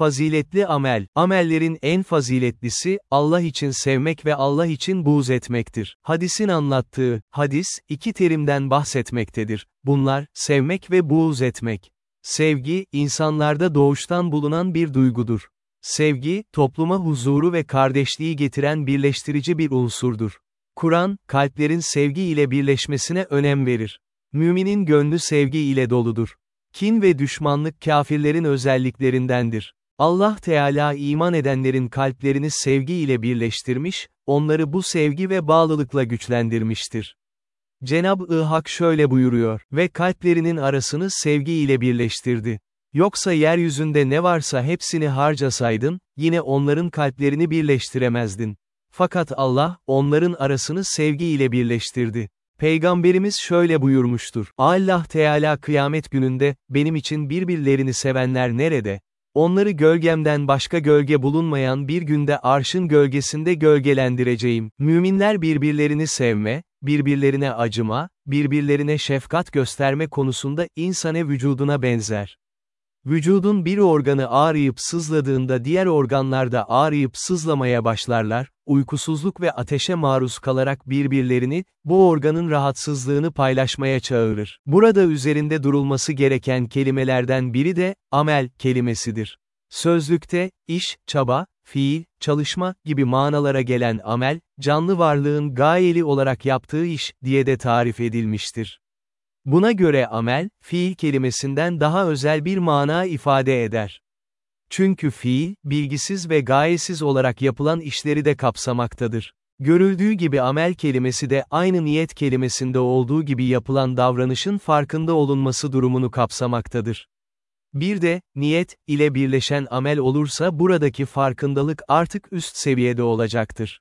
Faziletli amel, amellerin en faziletlisi, Allah için sevmek ve Allah için buğz etmektir. Hadisin anlattığı, hadis, iki terimden bahsetmektedir. Bunlar, sevmek ve buğz etmek. Sevgi, insanlarda doğuştan bulunan bir duygudur. Sevgi, topluma huzuru ve kardeşliği getiren birleştirici bir unsurdur. Kur'an, kalplerin sevgi ile birleşmesine önem verir. Müminin gönlü sevgi ile doludur. Kin ve düşmanlık kafirlerin özelliklerindendir. Allah Teala iman edenlerin kalplerini sevgi ile birleştirmiş, onları bu sevgi ve bağlılıkla güçlendirmiştir. Cenab-ı Hak şöyle buyuruyor, ve kalplerinin arasını sevgi ile birleştirdi. Yoksa yeryüzünde ne varsa hepsini harcasaydın, yine onların kalplerini birleştiremezdin. Fakat Allah, onların arasını sevgi ile birleştirdi. Peygamberimiz şöyle buyurmuştur. Allah Teala kıyamet gününde, benim için birbirlerini sevenler nerede? Onları gölgemden başka gölge bulunmayan bir günde arşın gölgesinde gölgelendireceğim. Müminler birbirlerini sevme, birbirlerine acıma, birbirlerine şefkat gösterme konusunda insane vücuduna benzer. Vücudun bir organı ağrıyıp sızladığında diğer organlar da ağrıyıp sızlamaya başlarlar, uykusuzluk ve ateşe maruz kalarak birbirlerini, bu organın rahatsızlığını paylaşmaya çağırır. Burada üzerinde durulması gereken kelimelerden biri de, amel kelimesidir. Sözlükte, iş, çaba, fiil, çalışma gibi manalara gelen amel, canlı varlığın gayeli olarak yaptığı iş diye de tarif edilmiştir. Buna göre amel, fiil kelimesinden daha özel bir mana ifade eder. Çünkü fiil, bilgisiz ve gayesiz olarak yapılan işleri de kapsamaktadır. Görüldüğü gibi amel kelimesi de aynı niyet kelimesinde olduğu gibi yapılan davranışın farkında olunması durumunu kapsamaktadır. Bir de, niyet, ile birleşen amel olursa buradaki farkındalık artık üst seviyede olacaktır.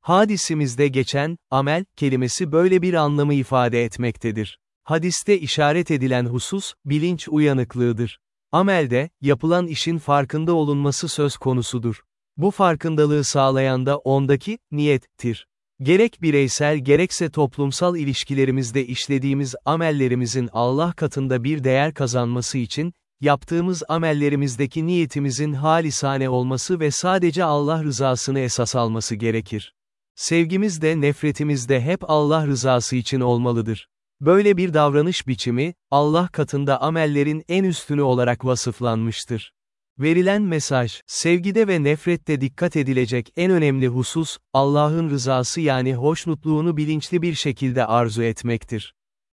Hadisimizde geçen, amel, kelimesi böyle bir anlamı ifade etmektedir. Hadiste işaret edilen husus, bilinç uyanıklığıdır. Amelde, yapılan işin farkında olunması söz konusudur. Bu farkındalığı sağlayan da ondaki, niyettir. Gerek bireysel gerekse toplumsal ilişkilerimizde işlediğimiz amellerimizin Allah katında bir değer kazanması için, yaptığımız amellerimizdeki niyetimizin halisane olması ve sadece Allah rızasını esas alması gerekir. Sevgimiz de nefretimiz de hep Allah rızası için olmalıdır. Böyle bir davranış biçimi, Allah katında amellerin en üstünü olarak vasıflanmıştır. Verilen mesaj, sevgide ve nefrette dikkat edilecek en önemli husus, Allah'ın rızası yani hoşnutluğunu bilinçli bir şekilde arzu etmektir.